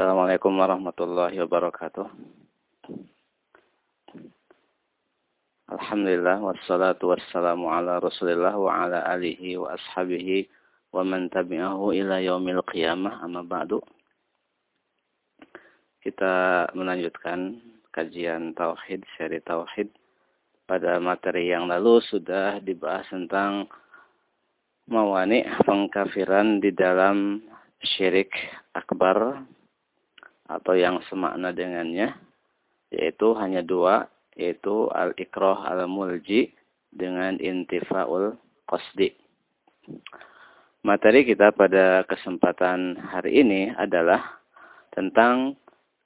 Assalamualaikum warahmatullahi wabarakatuh. Alhamdulillah wassalatu wassalamu ala Rasulillah wa ala alihi wa ashabihi wa man tabi'ahu ila yaumil qiyamah amma ba'du. Kita melanjutkan kajian tauhid, seri tauhid. Pada materi yang lalu sudah dibahas tentang mawani pengkafiran di dalam syirik akbar atau yang semakna dengannya yaitu hanya dua yaitu al-ikrah al-mulji dengan intifaul qasdi. Materi kita pada kesempatan hari ini adalah tentang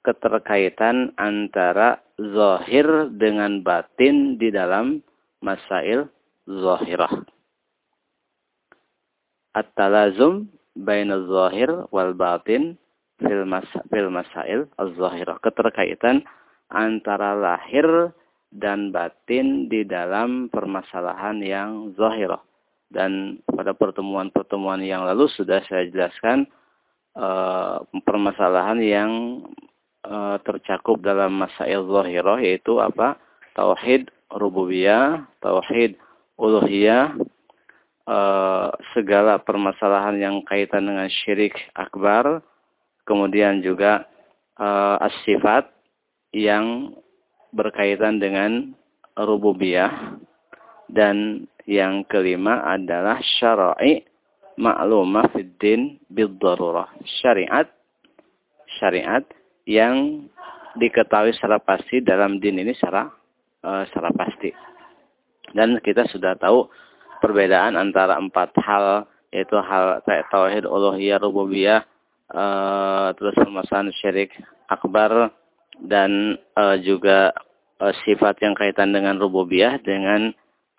keterkaitan antara zahir dengan batin di dalam masail zahirah. At-talazum baina zahir wal batin fil, mas, az-zahirah. Keterkaitan antara lahir dan batin di dalam permasalahan yang zahirah. Dan pada pertemuan-pertemuan yang lalu sudah saya jelaskan uh, permasalahan yang uh, tercakup dalam masail zahirah yaitu apa? Tauhid rububiyah, tauhid uluhiyah, uh, segala permasalahan yang kaitan dengan syirik akbar, kemudian juga uh, as-sifat yang berkaitan dengan rububiyah dan yang kelima adalah syara'i ma'lumah fid din bid-darurah. Syariat syariat yang diketahui secara pasti dalam din ini secara uh, secara pasti. Dan kita sudah tahu perbedaan antara empat hal yaitu hal tauhid uluhiyah rububiyah uh, terus permasalahan syirik akbar dan uh, juga uh, sifat yang kaitan dengan rububiyah dengan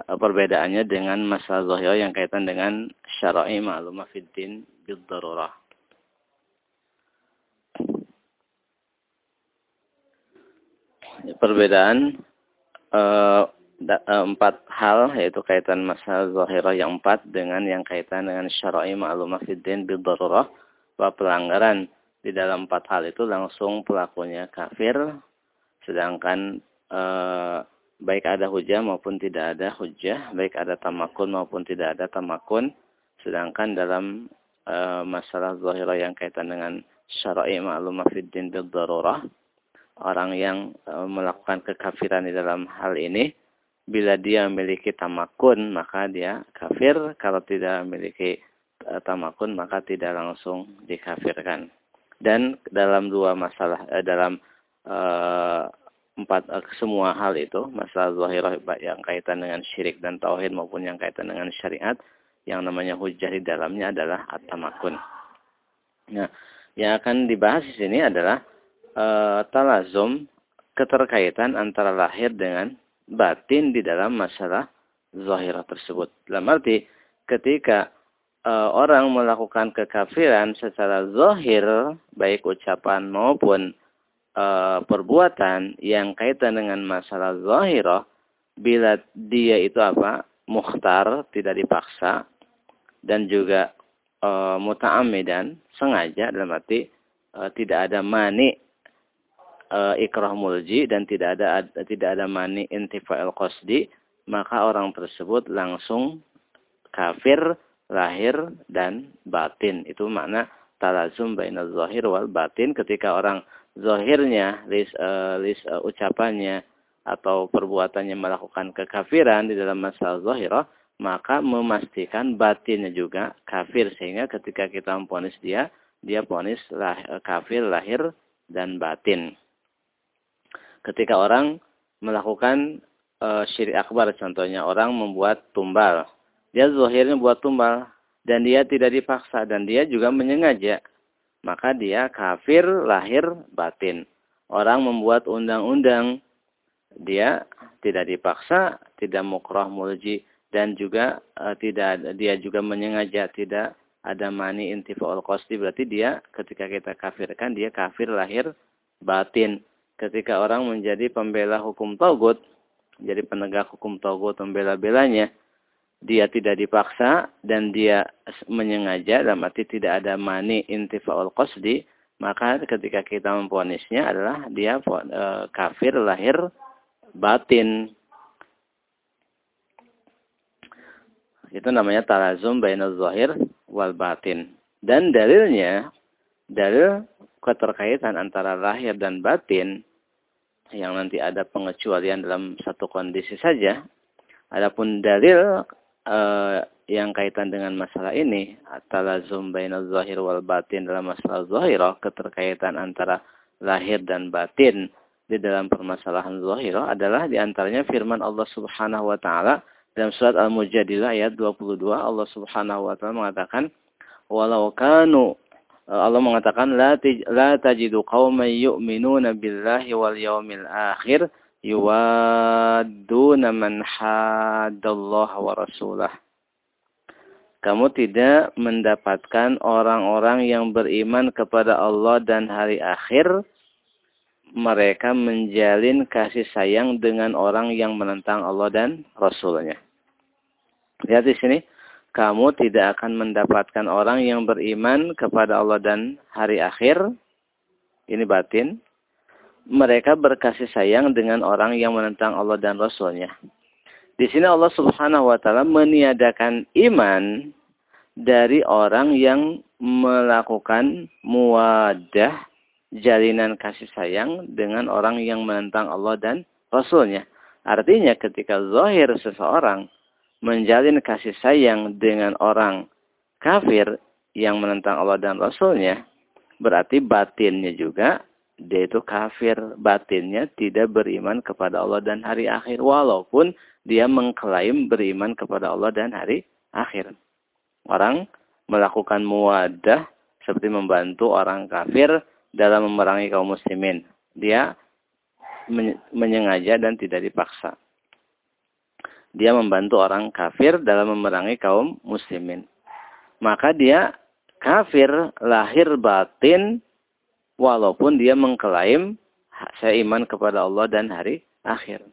uh, perbedaannya dengan masalah zahir yang kaitan dengan syara'i ma'lumah fid din bid darurah. Perbedaan uh, empat hal yaitu kaitan masalah zahirah yang empat dengan yang kaitan dengan syara'i ma'lumah fid din bid darurah bahwa pelanggaran di dalam empat hal itu langsung pelakunya kafir, sedangkan e, baik ada hujah maupun tidak ada hujah, baik ada tamakun maupun tidak ada tamakun, sedangkan dalam e, masalah zahirah yang kaitan dengan syara'i ma'lumah fid din darurah, orang yang e, melakukan kekafiran di dalam hal ini, bila dia memiliki tamakun, maka dia kafir. Kalau tidak memiliki tamakun maka tidak langsung dikafirkan. Dan dalam dua masalah eh, dalam uh, empat uh, semua hal itu masalah zahirah yang kaitan dengan syirik dan tauhid maupun yang kaitan dengan syariat yang namanya hujah di dalamnya adalah at-tamakun. Nah, yang akan dibahas di sini adalah uh, talazum keterkaitan antara lahir dengan batin di dalam masalah zahirah tersebut. Dalam arti ketika uh, orang melakukan kekafiran secara zahir, baik ucapan maupun uh, perbuatan yang kaitan dengan masalah zahirah, bila dia itu apa? Mukhtar, tidak dipaksa, dan juga uh, muta'amidan, sengaja, dalam arti uh, tidak ada mani uh, ikrah mulji dan tidak ada tidak ada mani intifa'il qasdi, maka orang tersebut langsung kafir lahir dan batin. Itu makna talazum baina zahir wal batin ketika orang zahirnya lis, uh, lis uh, ucapannya atau perbuatannya melakukan kekafiran di dalam masalah zahirah maka memastikan batinnya juga kafir sehingga ketika kita memponis dia dia ponis lah, eh, kafir lahir dan batin. Ketika orang melakukan uh, syirik akbar contohnya orang membuat tumbal dia zahirnya buat tumbal dan dia tidak dipaksa dan dia juga menyengaja. Maka dia kafir lahir batin. Orang membuat undang-undang dia tidak dipaksa, tidak mukrah mulji dan juga uh, tidak dia juga menyengaja tidak ada mani intifa'ul qasdi berarti dia ketika kita kafirkan dia kafir lahir batin. Ketika orang menjadi pembela hukum togut, jadi penegak hukum togut membela-belanya, dia tidak dipaksa dan dia menyengaja dalam arti tidak ada mani intifa'ul qasdi maka ketika kita memponisnya adalah dia e, kafir lahir batin. Itu namanya talazum bainal zahir wal batin. Dan dalilnya, dalil keterkaitan antara lahir dan batin yang nanti ada pengecualian dalam satu kondisi saja. Adapun dalil uh, yang kaitan dengan masalah ini, talazum bainal zahir wal batin dalam masalah zahirah, keterkaitan antara lahir dan batin di dalam permasalahan zahirah adalah di antaranya firman Allah Subhanahu wa taala dalam surat Al-Mujadilah ayat 22 Allah Subhanahu wa taala mengatakan walau kanu Allah mengatakan la la tajidu qauman yu'minuna billahi wal yawmil akhir yuwadduna man haddallaha wa rasulah. Kamu tidak mendapatkan orang-orang yang beriman kepada Allah dan hari akhir. Mereka menjalin kasih sayang dengan orang yang menentang Allah dan Rasulnya. Lihat di sini. Kamu tidak akan mendapatkan orang yang beriman kepada Allah dan hari akhir. Ini batin mereka berkasih sayang dengan orang yang menentang Allah dan Rasulnya. Di sini Allah Subhanahu wa taala meniadakan iman dari orang yang melakukan muwadah jalinan kasih sayang dengan orang yang menentang Allah dan Rasulnya. Artinya ketika zahir seseorang menjalin kasih sayang dengan orang kafir yang menentang Allah dan Rasulnya, berarti batinnya juga dia itu kafir batinnya tidak beriman kepada Allah dan hari akhir walaupun dia mengklaim beriman kepada Allah dan hari akhir. Orang melakukan muwadah seperti membantu orang kafir dalam memerangi kaum muslimin. Dia menyengaja dan tidak dipaksa. Dia membantu orang kafir dalam memerangi kaum muslimin. Maka dia kafir lahir batin walaupun dia mengklaim saya iman kepada Allah dan hari akhir.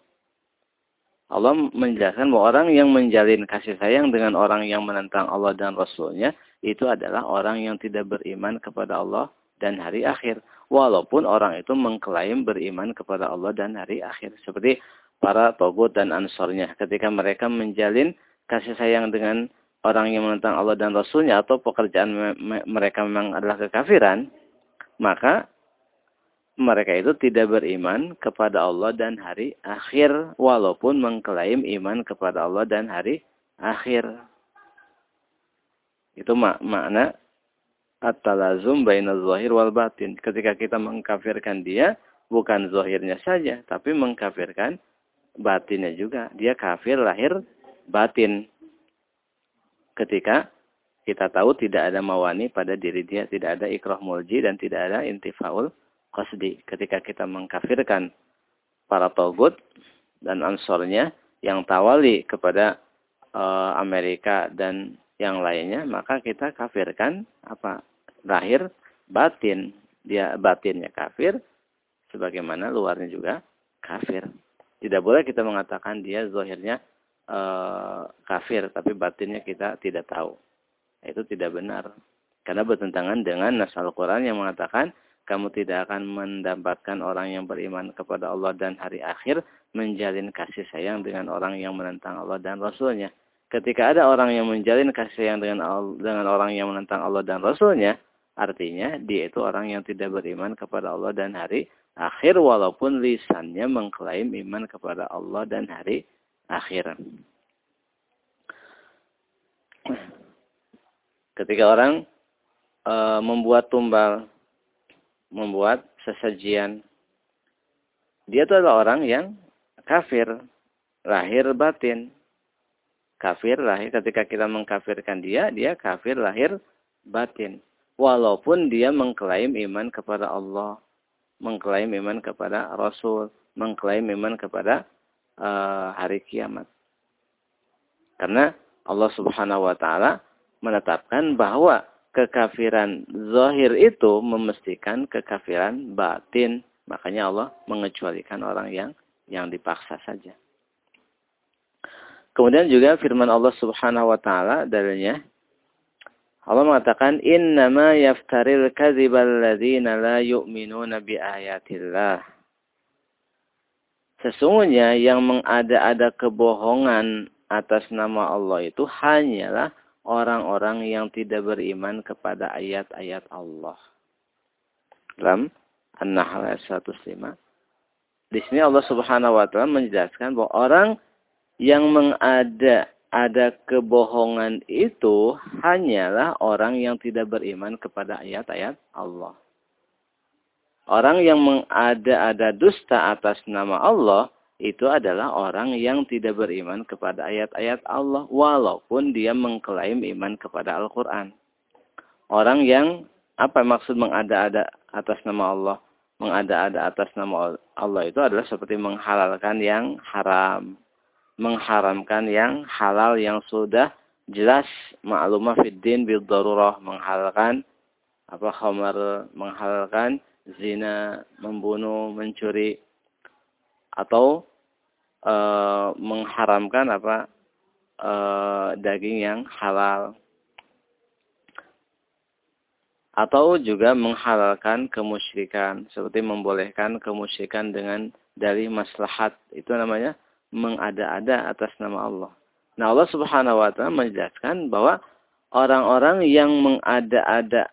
Allah menjelaskan bahwa orang yang menjalin kasih sayang dengan orang yang menentang Allah dan Rasulnya itu adalah orang yang tidak beriman kepada Allah dan hari akhir. Walaupun orang itu mengklaim beriman kepada Allah dan hari akhir. Seperti para togut dan ansornya. Ketika mereka menjalin kasih sayang dengan orang yang menentang Allah dan Rasulnya atau pekerjaan mereka memang adalah kekafiran maka mereka itu tidak beriman kepada Allah dan hari akhir walaupun mengklaim iman kepada Allah dan hari akhir. Itu mak makna at-talazum bainal zahir wal batin. Ketika kita mengkafirkan dia, bukan zahirnya saja, tapi mengkafirkan batinnya juga. Dia kafir lahir batin. Ketika kita tahu tidak ada mawani pada diri dia, tidak ada ikrah mulji dan tidak ada intifaul qasdi. Ketika kita mengkafirkan para togut dan ansornya yang tawali kepada uh, Amerika dan yang lainnya, maka kita kafirkan apa lahir batin. Dia batinnya kafir, sebagaimana luarnya juga kafir. Tidak boleh kita mengatakan dia zahirnya uh, kafir, tapi batinnya kita tidak tahu itu tidak benar. Karena bertentangan dengan nas Al-Quran yang mengatakan kamu tidak akan mendapatkan orang yang beriman kepada Allah dan hari akhir menjalin kasih sayang dengan orang yang menentang Allah dan Rasulnya. Ketika ada orang yang menjalin kasih sayang dengan dengan orang yang menentang Allah dan Rasulnya, artinya dia itu orang yang tidak beriman kepada Allah dan hari akhir walaupun lisannya mengklaim iman kepada Allah dan hari akhir. Ketika orang e, membuat tumbal, membuat sesajian, dia itu adalah orang yang kafir, lahir batin. Kafir lahir ketika kita mengkafirkan dia, dia kafir lahir batin. Walaupun dia mengklaim iman kepada Allah, mengklaim iman kepada Rasul, mengklaim iman kepada uh, hari kiamat. Karena Allah Subhanahu wa taala menetapkan bahwa kekafiran zahir itu memestikan kekafiran batin. Makanya Allah mengecualikan orang yang yang dipaksa saja. Kemudian juga firman Allah Subhanahu wa taala dalilnya Allah mengatakan innama yaftaril kadzibal ladzina la yu'minuna bi ayatillah. Sesungguhnya yang mengada-ada kebohongan atas nama Allah itu hanyalah orang-orang yang tidak beriman kepada ayat-ayat Allah. Dalam An-Nahl ayat 105. Di sini Allah Subhanahu wa taala menjelaskan bahwa orang yang mengada ada kebohongan itu hanyalah orang yang tidak beriman kepada ayat-ayat Allah. Orang yang mengada-ada dusta atas nama Allah itu adalah orang yang tidak beriman kepada ayat-ayat Allah walaupun dia mengklaim iman kepada Al-Qur'an. Orang yang apa maksud mengada-ada atas nama Allah? Mengada-ada atas nama Allah itu adalah seperti menghalalkan yang haram mengharamkan yang halal yang sudah jelas maklumah fiddin bil darurah menghalalkan apa khamar menghalalkan zina membunuh mencuri atau e, mengharamkan apa e, daging yang halal atau juga menghalalkan kemusyrikan seperti membolehkan kemusyrikan dengan dari maslahat itu namanya mengada-ada atas nama Allah. Nah Allah subhanahu wa ta'ala menjelaskan bahwa orang-orang yang mengada-ada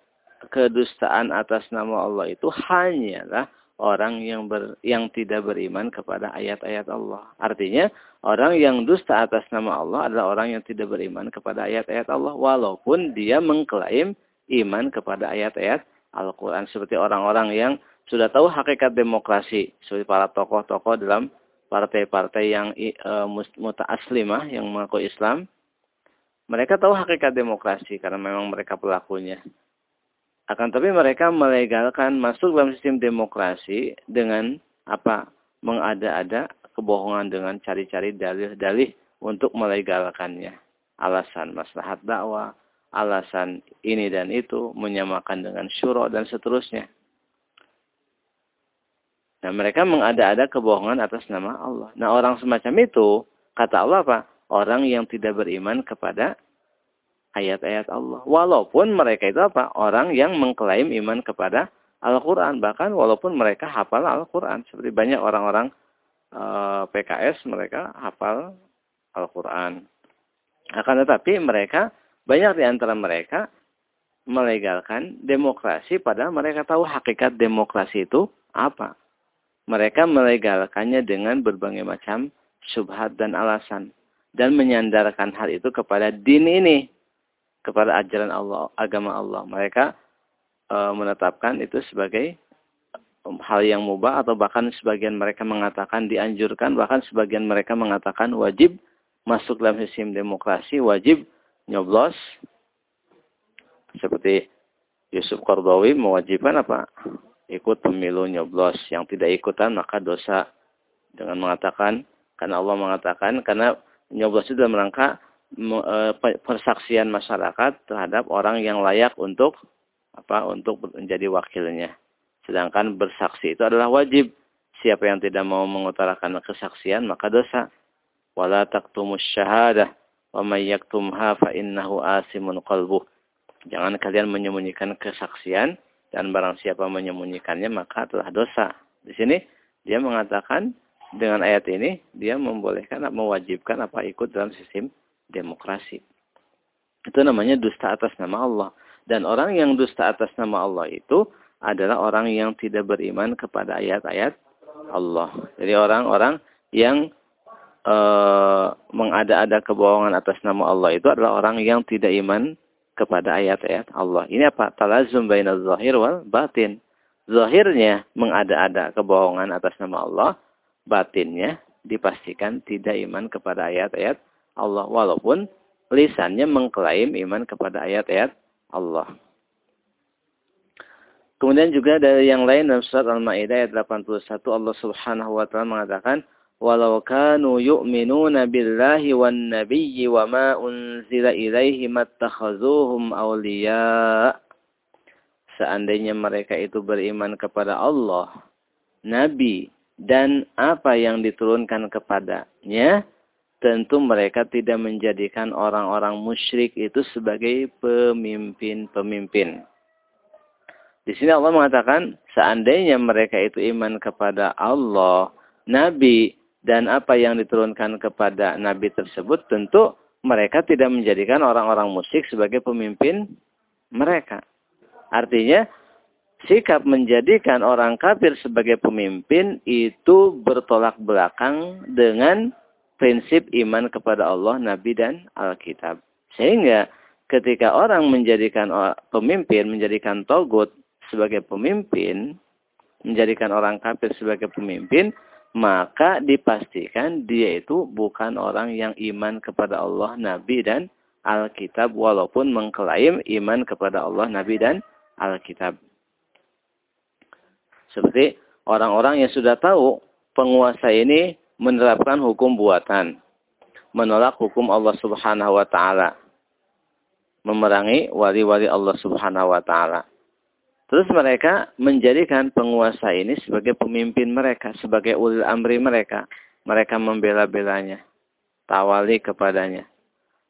kedustaan atas nama Allah itu hanyalah orang yang ber, yang tidak beriman kepada ayat-ayat Allah. Artinya, orang yang dusta atas nama Allah adalah orang yang tidak beriman kepada ayat-ayat Allah walaupun dia mengklaim iman kepada ayat-ayat Al-Qur'an seperti orang-orang yang sudah tahu hakikat demokrasi seperti para tokoh-tokoh dalam partai-partai yang uh, mutaaslimah yang mengaku Islam, mereka tahu hakikat demokrasi karena memang mereka pelakunya. Akan tapi mereka melegalkan masuk dalam sistem demokrasi dengan apa? Mengada-ada kebohongan dengan cari-cari dalih-dalih untuk melegalkannya. Alasan maslahat dakwah, alasan ini dan itu, menyamakan dengan syuro dan seterusnya. Nah, mereka mengada-ada kebohongan atas nama Allah. Nah, orang semacam itu, kata Allah apa? Orang yang tidak beriman kepada ayat-ayat Allah. Walaupun mereka itu apa? Orang yang mengklaim iman kepada Al-Quran. Bahkan walaupun mereka hafal Al-Quran. Seperti banyak orang-orang e, eh, PKS, mereka hafal Al-Quran. Akan tetapi mereka, banyak di antara mereka melegalkan demokrasi padahal mereka tahu hakikat demokrasi itu apa mereka melegalkannya dengan berbagai macam subhat dan alasan dan menyandarkan hal itu kepada din ini kepada ajaran Allah agama Allah. Mereka e, menetapkan itu sebagai hal yang mubah atau bahkan sebagian mereka mengatakan dianjurkan bahkan sebagian mereka mengatakan wajib masuk dalam sistem demokrasi wajib nyoblos. Seperti Yusuf Qardawi mewajibkan apa? Ikut pemilu nyoblos. Yang tidak ikutan maka dosa. Dengan mengatakan karena Allah mengatakan karena nyoblos itu dalam rangka persaksian masyarakat terhadap orang yang layak untuk apa untuk menjadi wakilnya. Sedangkan bersaksi itu adalah wajib. Siapa yang tidak mau mengutarakan kesaksian maka dosa. Wala taktumus syahadah wa may yaktumha fa innahu asimun qalbuh. Jangan kalian menyembunyikan kesaksian dan barang siapa menyembunyikannya maka telah dosa. Di sini dia mengatakan dengan ayat ini dia membolehkan mewajibkan apa ikut dalam sistem demokrasi. Itu namanya dusta atas nama Allah. Dan orang yang dusta atas nama Allah itu adalah orang yang tidak beriman kepada ayat-ayat Allah. Jadi orang-orang yang e, mengada-ada kebohongan atas nama Allah itu adalah orang yang tidak iman kepada ayat-ayat Allah. Ini apa? Talazum bainal zahir wal batin. Zahirnya mengada-ada kebohongan atas nama Allah, batinnya dipastikan tidak iman kepada ayat-ayat Allah walaupun lisannya mengklaim iman kepada ayat-ayat Allah. Kemudian juga dari yang lain dalam surat Al-Maidah ayat 81 Allah Subhanahu wa taala mengatakan walau kanu yu'minuna billahi wan nabiyyi wa ma unzila ilaihi mattakhazuhum awliya seandainya mereka itu beriman kepada Allah nabi dan apa yang diturunkan kepadanya tentu mereka tidak menjadikan orang-orang musyrik itu sebagai pemimpin-pemimpin. Di sini Allah mengatakan, seandainya mereka itu iman kepada Allah, Nabi, dan apa yang diturunkan kepada Nabi tersebut, tentu mereka tidak menjadikan orang-orang musyrik sebagai pemimpin mereka. Artinya, sikap menjadikan orang kafir sebagai pemimpin itu bertolak belakang dengan prinsip iman kepada Allah, Nabi, dan Alkitab. Sehingga ketika orang menjadikan pemimpin, menjadikan togut sebagai pemimpin, menjadikan orang kafir sebagai pemimpin, maka dipastikan dia itu bukan orang yang iman kepada Allah, Nabi, dan Alkitab, walaupun mengklaim iman kepada Allah, Nabi, dan Alkitab. Seperti orang-orang yang sudah tahu penguasa ini menerapkan hukum buatan, menolak hukum Allah Subhanahu wa taala, memerangi wali-wali Allah Subhanahu wa taala. Terus mereka menjadikan penguasa ini sebagai pemimpin mereka, sebagai ulil amri mereka. Mereka membela-belanya, tawali kepadanya.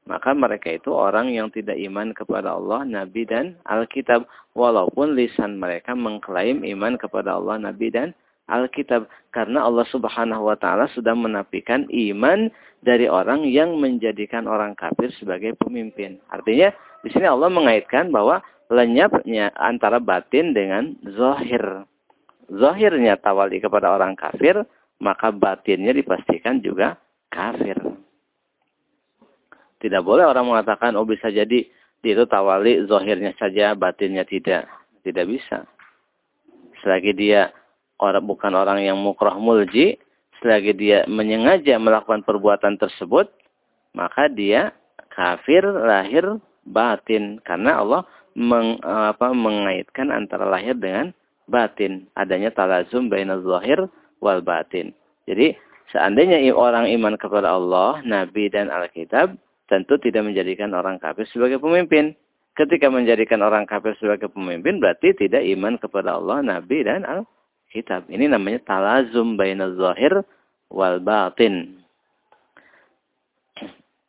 Maka mereka itu orang yang tidak iman kepada Allah, Nabi, dan Alkitab. Walaupun lisan mereka mengklaim iman kepada Allah, Nabi, dan Alkitab karena Allah Subhanahu wa taala sudah menafikan iman dari orang yang menjadikan orang kafir sebagai pemimpin. Artinya di sini Allah mengaitkan bahwa lenyapnya antara batin dengan zahir. Zahirnya tawali kepada orang kafir, maka batinnya dipastikan juga kafir. Tidak boleh orang mengatakan, oh bisa jadi dia itu tawali zahirnya saja, batinnya tidak. Tidak bisa. Selagi dia orang bukan orang yang mukroh mulji, selagi dia menyengaja melakukan perbuatan tersebut, maka dia kafir lahir batin karena Allah meng, apa, mengaitkan antara lahir dengan batin, adanya talazum bainal zahir wal batin. Jadi seandainya orang iman kepada Allah, Nabi dan Alkitab, tentu tidak menjadikan orang kafir sebagai pemimpin. Ketika menjadikan orang kafir sebagai pemimpin berarti tidak iman kepada Allah, Nabi dan Alkitab kitab. Ini namanya talazum baina zahir wal batin.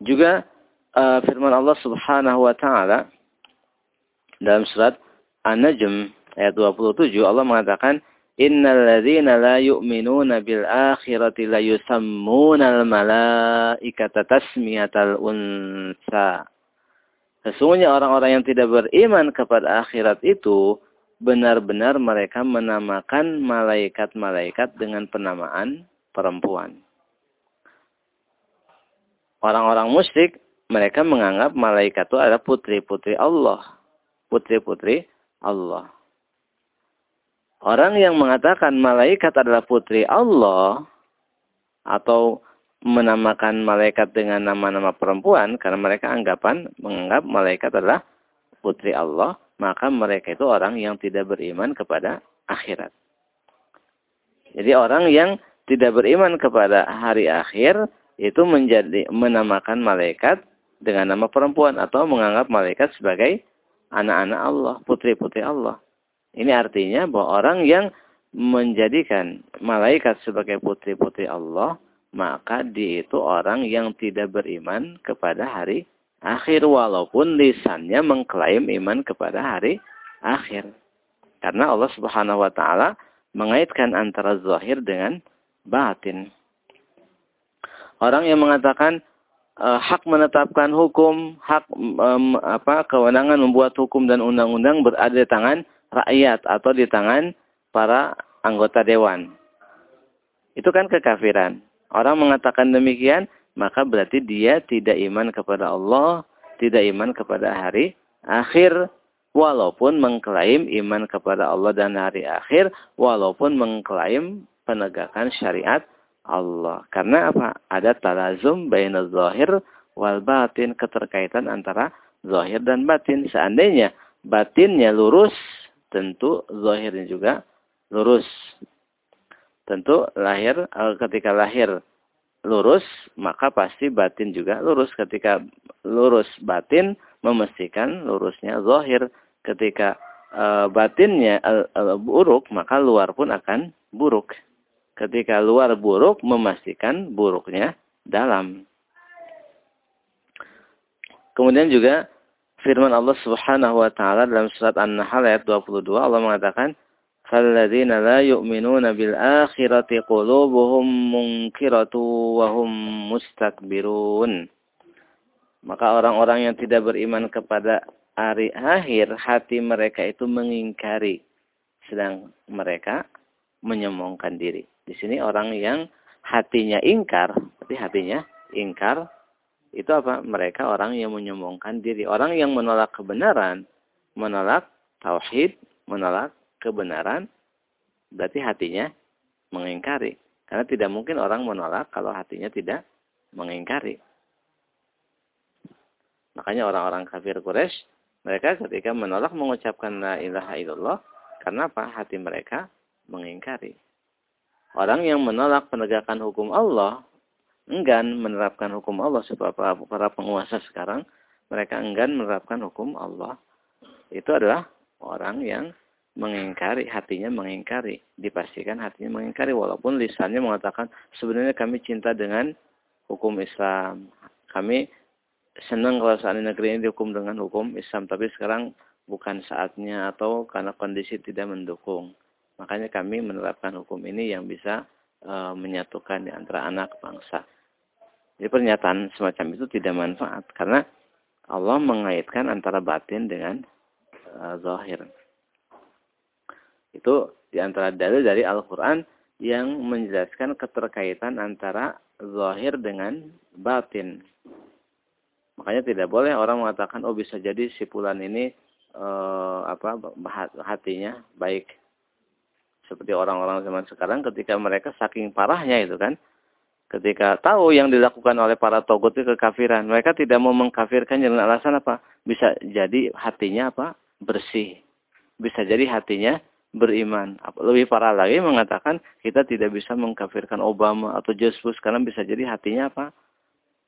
Juga uh, firman Allah Subhanahu wa taala dalam surat An-Najm ayat 27 Allah mengatakan Innal ladzina la yu'minuna bil akhirati la yusammuna al malaikata tasmiyatal unsa. Sesungguhnya orang-orang yang tidak beriman kepada akhirat itu benar-benar mereka menamakan malaikat-malaikat dengan penamaan perempuan. Orang-orang musyrik, mereka menganggap malaikat itu adalah putri-putri Allah. Putri-putri Allah. Orang yang mengatakan malaikat adalah putri Allah, atau menamakan malaikat dengan nama-nama perempuan, karena mereka anggapan, menganggap malaikat adalah putri Allah, maka mereka itu orang yang tidak beriman kepada akhirat. Jadi orang yang tidak beriman kepada hari akhir itu menjadi menamakan malaikat dengan nama perempuan atau menganggap malaikat sebagai anak-anak Allah, putri-putri Allah. Ini artinya bahwa orang yang menjadikan malaikat sebagai putri-putri Allah, maka dia itu orang yang tidak beriman kepada hari akhir walaupun lisannya mengklaim iman kepada hari akhir. Karena Allah Subhanahu wa taala mengaitkan antara zahir dengan batin. Orang yang mengatakan e, hak menetapkan hukum, hak um, apa kewenangan membuat hukum dan undang-undang berada di tangan rakyat atau di tangan para anggota dewan. Itu kan kekafiran. Orang mengatakan demikian, maka berarti dia tidak iman kepada Allah, tidak iman kepada hari akhir, walaupun mengklaim iman kepada Allah dan hari akhir, walaupun mengklaim penegakan syariat Allah. Karena apa? Ada talazum baina zahir wal batin, keterkaitan antara zahir dan batin. Seandainya batinnya lurus, tentu zahirnya juga lurus. Tentu lahir eh, ketika lahir lurus, maka pasti batin juga lurus. Ketika lurus batin, memastikan lurusnya zahir. Ketika e, batinnya e, e, buruk, maka luar pun akan buruk. Ketika luar buruk, memastikan buruknya dalam. Kemudian juga firman Allah Subhanahu wa taala dalam surat An-Nahl ayat 22 Allah mengatakan فَالَّذِينَ لَا يُؤْمِنُونَ بِالْآخِرَةِ قُلُوبُهُمْ مُنْكِرَةٌ وَهُمْ مُسْتَكْبِرُونَ Maka orang-orang yang tidak beriman kepada hari akhir, hati mereka itu mengingkari. Sedang mereka menyombongkan diri. Di sini orang yang hatinya ingkar, tapi hatinya ingkar, itu apa? Mereka orang yang menyombongkan diri. Orang yang menolak kebenaran, menolak tauhid, menolak kebenaran, berarti hatinya mengingkari. Karena tidak mungkin orang menolak kalau hatinya tidak mengingkari. Makanya orang-orang kafir Quraisy, mereka ketika menolak mengucapkan la ilaha illallah, karena apa? Hati mereka mengingkari. Orang yang menolak penegakan hukum Allah, enggan menerapkan hukum Allah seperti para penguasa sekarang, mereka enggan menerapkan hukum Allah. Itu adalah orang yang mengingkari, hatinya mengingkari. Dipastikan hatinya mengingkari walaupun lisannya mengatakan sebenarnya kami cinta dengan hukum Islam. Kami senang kalau saat ini negeri ini dihukum dengan hukum Islam, tapi sekarang bukan saatnya atau karena kondisi tidak mendukung. Makanya kami menerapkan hukum ini yang bisa e, menyatukan di antara anak bangsa. Jadi pernyataan semacam itu tidak manfaat karena Allah mengaitkan antara batin dengan e, zahir. Itu di antara dalil dari Al-Quran yang menjelaskan keterkaitan antara zahir dengan batin. Makanya tidak boleh orang mengatakan, oh bisa jadi si pulan ini eh, apa hatinya baik. Seperti orang-orang zaman sekarang ketika mereka saking parahnya itu kan. Ketika tahu yang dilakukan oleh para togut itu kekafiran. Mereka tidak mau mengkafirkan dengan alasan apa? Bisa jadi hatinya apa? Bersih. Bisa jadi hatinya beriman. Lebih parah lagi mengatakan kita tidak bisa mengkafirkan Obama atau Bush karena bisa jadi hatinya apa?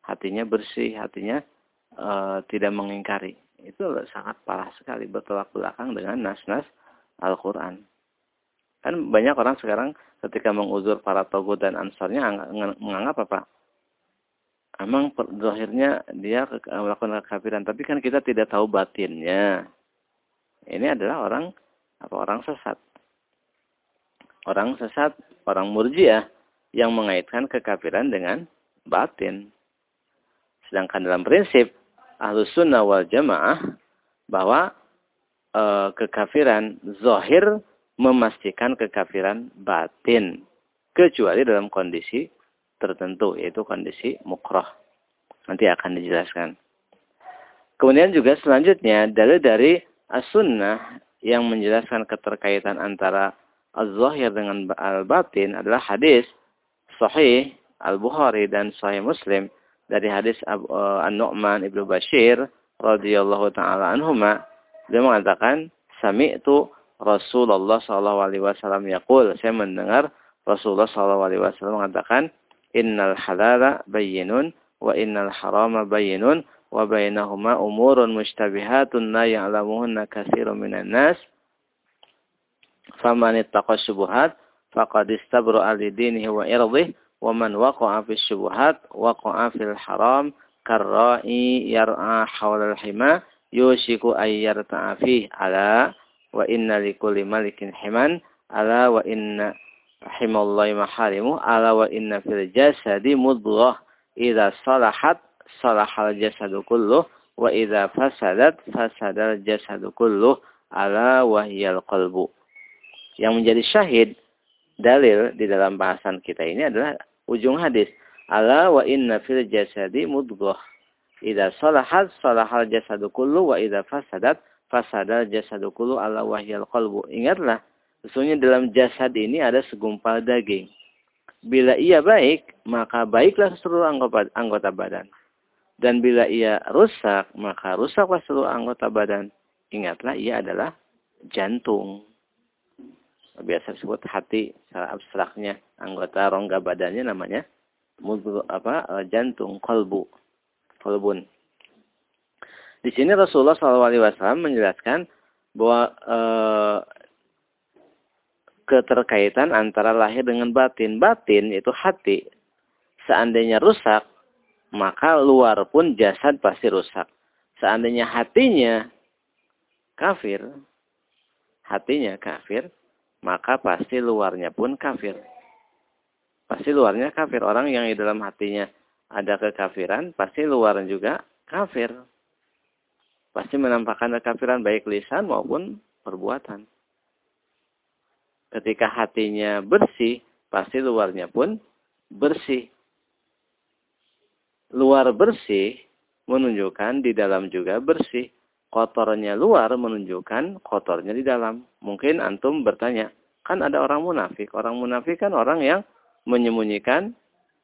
Hatinya bersih, hatinya uh, tidak mengingkari. Itu sangat parah sekali bertolak belakang dengan nas-nas Al-Quran. Kan banyak orang sekarang ketika menguzur para togut dan ansarnya menganggap apa? Emang zahirnya dia melakukan kekafiran, tapi kan kita tidak tahu batinnya. Ini adalah orang apa orang sesat. Orang sesat, orang murjiah yang mengaitkan kekafiran dengan batin. Sedangkan dalam prinsip ahlus sunnah wal jamaah bahwa e, kekafiran zohir memastikan kekafiran batin. Kecuali dalam kondisi tertentu, yaitu kondisi mukroh. Nanti akan dijelaskan. Kemudian juga selanjutnya dalil dari as-sunnah yang menjelaskan keterkaitan antara az-zahir dengan al-batin adalah hadis sahih Al-Bukhari dan sahih Muslim dari hadis uh, An-Nu'man Ibnu Bashir radhiyallahu taala anhuma. Dia mengatakan sami'tu Rasulullah sallallahu alaihi wasallam yaqul. Saya mendengar Rasulullah sallallahu alaihi wasallam mengatakan innal halala bayyinun wa innal harama bayyinun وبينهما أمور مشتبهات لا يعلمهن كثير من الناس. فمن اتقى الشبهات فقد استبرأ لدينه وإرضه ومن وقع في الشبهات وقع في الحرام كالرائي يرعى حول الحمى يوشك أن يرتع فيه. ألا وإن لكل ملك حما ألا وإن حمى الله محارمه. ألا وإن في الجسد مضغة. إذا صلحت salahal jasadu kulluh wa idza fasadat fasadal jasadu kulluh ala wahyal qalbu. Yang menjadi syahid dalil di dalam bahasan kita ini adalah ujung hadis. Ala wa inna fil jasadi mudghah. Idza salahat salahal jasadu kullu wa idza fasadat fasadal jasadu kullu ala wahyal qalbu. Ingatlah, sesungguhnya dalam jasad ini ada segumpal daging. Bila ia baik, maka baiklah seluruh anggota, anggota badan. Dan bila ia rusak, maka rusaklah seluruh anggota badan. Ingatlah, ia adalah jantung. Biasa disebut hati, secara abstraknya. Anggota rongga badannya namanya mudu, apa e, jantung, kolbu. Kolbun. Di sini Rasulullah SAW menjelaskan bahwa e, keterkaitan antara lahir dengan batin. Batin itu hati. Seandainya rusak, maka luar pun jasad pasti rusak. seandainya hatinya kafir, hatinya kafir, maka pasti luarnya pun kafir. Pasti luarnya kafir. Orang yang di dalam hatinya ada kekafiran, pasti luar juga kafir. Pasti menampakkan kekafiran baik lisan maupun perbuatan. Ketika hatinya bersih, pasti luarnya pun bersih. Luar bersih menunjukkan di dalam juga bersih kotornya luar menunjukkan kotornya di dalam. Mungkin antum bertanya, kan ada orang munafik. Orang munafik kan orang yang menyembunyikan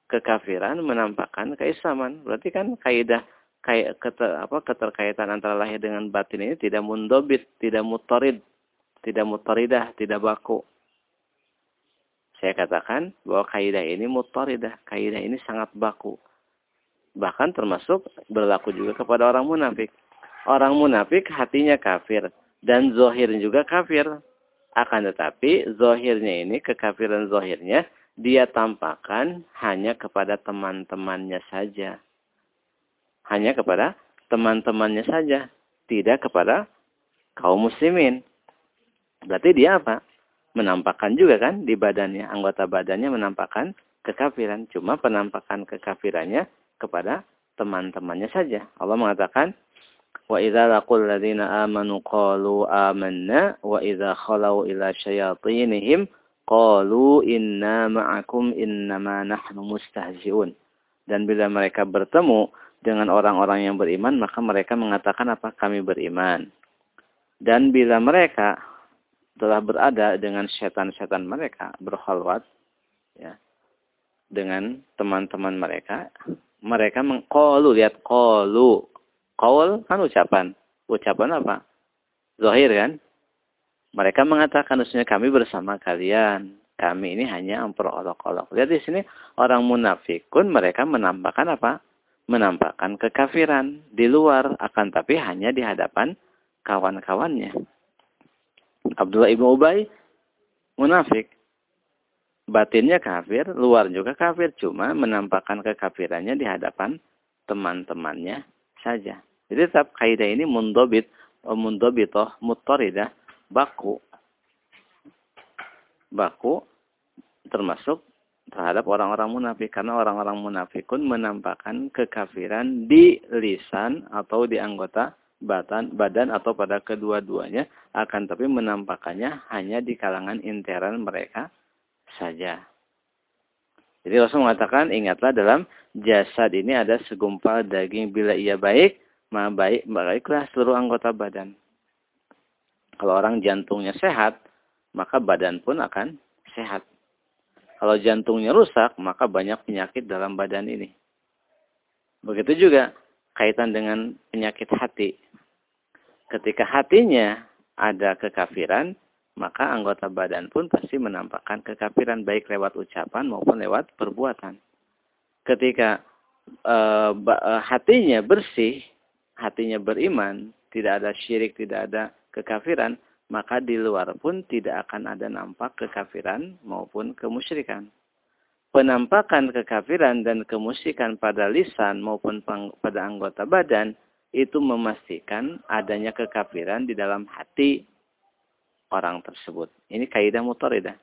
kekafiran, menampakkan keislaman. Berarti kan kaidah kayak keter, apa, keterkaitan antara lahir dengan batin ini tidak mundobit, tidak mutorid, tidak mutoridah, tidak baku. Saya katakan bahwa kaidah ini mutoridah, kaidah ini sangat baku. Bahkan termasuk berlaku juga kepada orang munafik orang munafik hatinya kafir dan zohir juga kafir. Akan tetapi zohirnya ini kekafiran zohirnya dia tampakkan hanya kepada teman-temannya saja. Hanya kepada teman-temannya saja. Tidak kepada kaum muslimin. Berarti dia apa? Menampakkan juga kan di badannya. Anggota badannya menampakkan kekafiran. Cuma penampakan kekafirannya kepada teman-temannya saja. Allah mengatakan, "Wa idza laqul ladzina amanu qalu amanna wa idza khalau ila syayatinihim qalu inna ma'akum innama nahnu mustahzi'un." Dan bila mereka bertemu dengan orang-orang yang beriman, maka mereka mengatakan apa? Kami beriman. Dan bila mereka telah berada dengan setan-setan mereka berkhalwat ya, dengan teman-teman mereka, mereka mengqalu lihat qalu Qaul kan ucapan. Ucapan apa? Zahir kan? Mereka mengatakan maksudnya kami bersama kalian. Kami ini hanya memperolok-olok. Lihat di sini orang munafikun mereka menampakkan apa? Menampakkan kekafiran di luar akan tapi hanya di hadapan kawan-kawannya. Abdullah ibnu Ubay munafik. Batinnya kafir, luar juga kafir, cuma menampakkan kekafirannya di hadapan teman-temannya saja. Jadi tetap kaidah ini mundobit, oh, mundobitoh, mutoridah, baku. Baku termasuk terhadap orang-orang munafik. Karena orang-orang munafik pun menampakkan kekafiran di lisan atau di anggota badan, badan atau pada kedua-duanya. Akan tapi menampakkannya hanya di kalangan intern mereka saja. Jadi Rasul mengatakan, ingatlah dalam jasad ini ada segumpal daging bila ia baik, maka baik baiklah seluruh anggota badan. Kalau orang jantungnya sehat, maka badan pun akan sehat. Kalau jantungnya rusak, maka banyak penyakit dalam badan ini. Begitu juga kaitan dengan penyakit hati. Ketika hatinya ada kekafiran, maka anggota badan pun pasti menampakkan kekafiran baik lewat ucapan maupun lewat perbuatan. Ketika e, hatinya bersih, hatinya beriman, tidak ada syirik, tidak ada kekafiran, maka di luar pun tidak akan ada nampak kekafiran maupun kemusyrikan. Penampakan kekafiran dan kemusyrikan pada lisan maupun pada anggota badan itu memastikan adanya kekafiran di dalam hati orang tersebut. Ini kaidah mutaridah.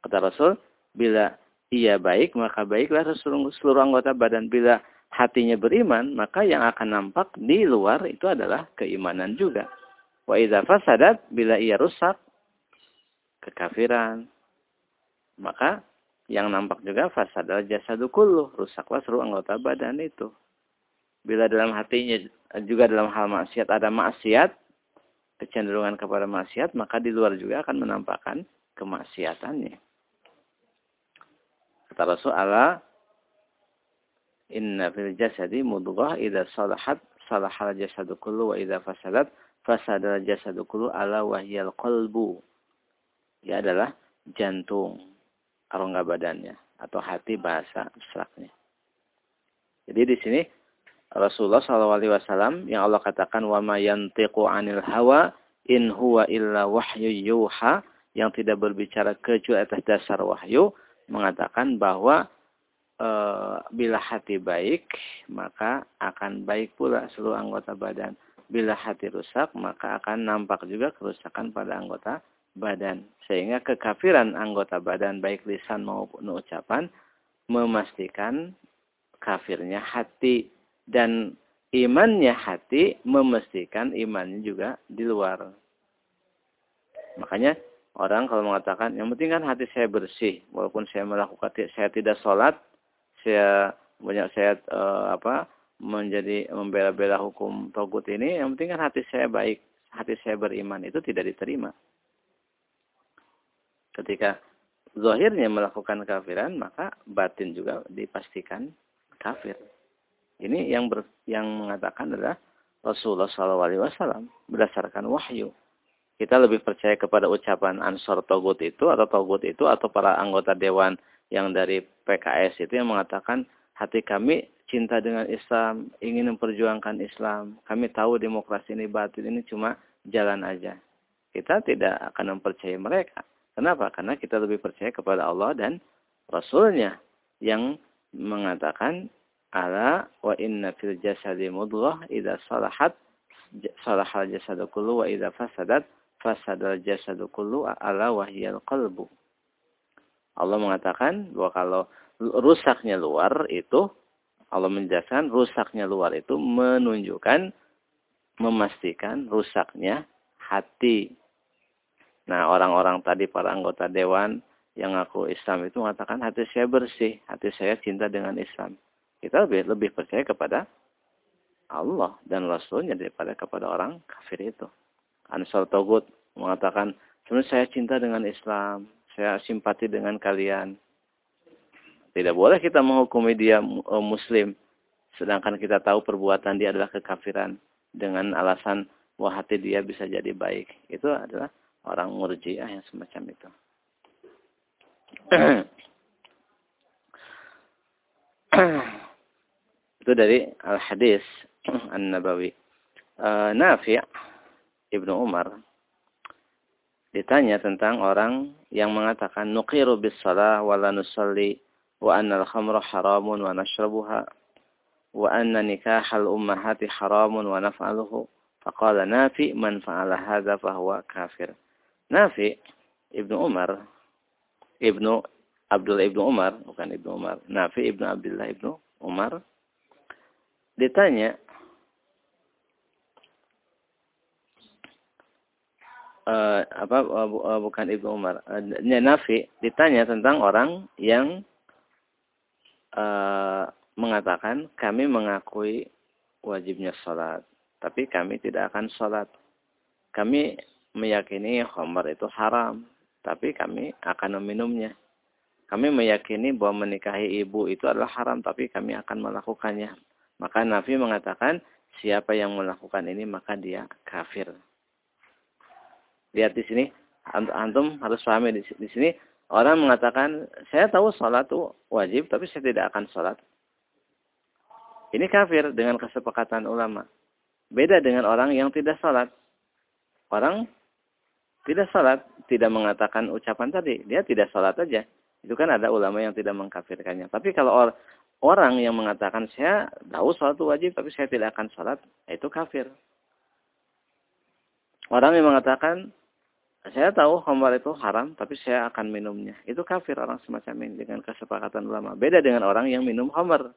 Kata Rasul, bila ia baik, maka baiklah seluruh, seluruh anggota badan. Bila hatinya beriman, maka yang akan nampak di luar itu adalah keimanan juga. Wa idza fasadat bila ia rusak kekafiran, maka yang nampak juga fasadal jasadu kullu, rusaklah seluruh anggota badan itu. Bila dalam hatinya juga dalam hal maksiat ada maksiat, kecenderungan kepada maksiat, maka di luar juga akan menampakkan kemaksiatannya. Kata Rasul Allah, Inna fil jasadi mudghah idza salahat salahal jasadu kullu wa idza fasadat fasadal jasadu kullu ala wahyal qalbu. Dia adalah jantung rongga badannya atau hati bahasa abstraknya. Jadi di sini Rasulullah SAW yang Allah katakan wa ma yantiqu anil hawa in huwa illa wahyu yuha yang tidak berbicara kecuali atas dasar wahyu mengatakan bahwa e, bila hati baik, maka akan baik pula seluruh anggota badan. Bila hati rusak, maka akan nampak juga kerusakan pada anggota badan. Sehingga kekafiran anggota badan, baik lisan maupun ucapan, memastikan kafirnya hati. Dan imannya hati memastikan imannya juga di luar. Makanya orang kalau mengatakan, yang penting kan hati saya bersih. Walaupun saya melakukan, saya tidak sholat, saya banyak saya uh, apa menjadi membela-bela hukum togut ini yang penting kan hati saya baik hati saya beriman itu tidak diterima ketika zahirnya melakukan kafiran maka batin juga dipastikan kafir ini yang ber, yang mengatakan adalah Rasulullah SAW berdasarkan wahyu kita lebih percaya kepada ucapan ansor togut itu atau togut itu atau para anggota dewan yang dari PKS itu yang mengatakan hati kami cinta dengan Islam, ingin memperjuangkan Islam. Kami tahu demokrasi ini batin ini cuma jalan aja. Kita tidak akan mempercayai mereka. Kenapa? Karena kita lebih percaya kepada Allah dan Rasulnya yang mengatakan ala wa inna fil jasadi mudghah idza salahat salahal jasadu kullu wa idza fasadat fasadal jasadu kullu ala. Allah mengatakan bahwa kalau rusaknya luar itu Allah menjelaskan rusaknya luar itu menunjukkan memastikan rusaknya hati. Nah, orang-orang tadi para anggota dewan yang aku Islam itu mengatakan hati saya bersih, hati saya cinta dengan Islam. Kita lebih lebih percaya kepada Allah dan Rasulnya daripada kepada orang kafir itu. Ansar Togut mengatakan, sebenarnya saya cinta dengan Islam, saya simpati dengan kalian. Tidak boleh kita menghukumi dia eh, muslim. Sedangkan kita tahu perbuatan dia adalah kekafiran. Dengan alasan wah hati dia bisa jadi baik. Itu adalah orang murjiah yang semacam itu. itu dari Al-Hadis An-Nabawi. Uh, Nafi' Ibnu Umar ditanya tentang orang yang mengatakan nuqiru bis salah wa la nusalli wa anna al-khamra haramun wa nashrabuha wa anna nikahal ummahati haramun wa naf'aluhu. Faqala nafi man fa'ala hadha fahuwa kafir. Nafi ibnu umar ibnu Abdullah ibnu Umar bukan ibnu Umar. Nafi ibnu Abdullah ibnu Umar ditanya uh, apa uh, bukan Ibnu Umar. Uh, Nafi ditanya tentang orang yang uh, mengatakan kami mengakui wajibnya sholat, tapi kami tidak akan sholat. Kami meyakini khamar itu haram, tapi kami akan meminumnya. Kami meyakini bahwa menikahi ibu itu adalah haram, tapi kami akan melakukannya. Maka Nafi mengatakan, siapa yang melakukan ini maka dia kafir. Lihat di sini, antum harus pahami di, sini. Orang mengatakan, saya tahu sholat itu wajib, tapi saya tidak akan sholat. Ini kafir dengan kesepakatan ulama. Beda dengan orang yang tidak sholat. Orang tidak sholat, tidak mengatakan ucapan tadi. Dia tidak sholat aja. Itu kan ada ulama yang tidak mengkafirkannya. Tapi kalau orang yang mengatakan, saya tahu itu wajib, tapi saya tidak akan sholat, itu kafir. Orang yang mengatakan, saya tahu khamar itu haram, tapi saya akan minumnya. Itu kafir orang semacam ini dengan kesepakatan ulama. Beda dengan orang yang minum khamar.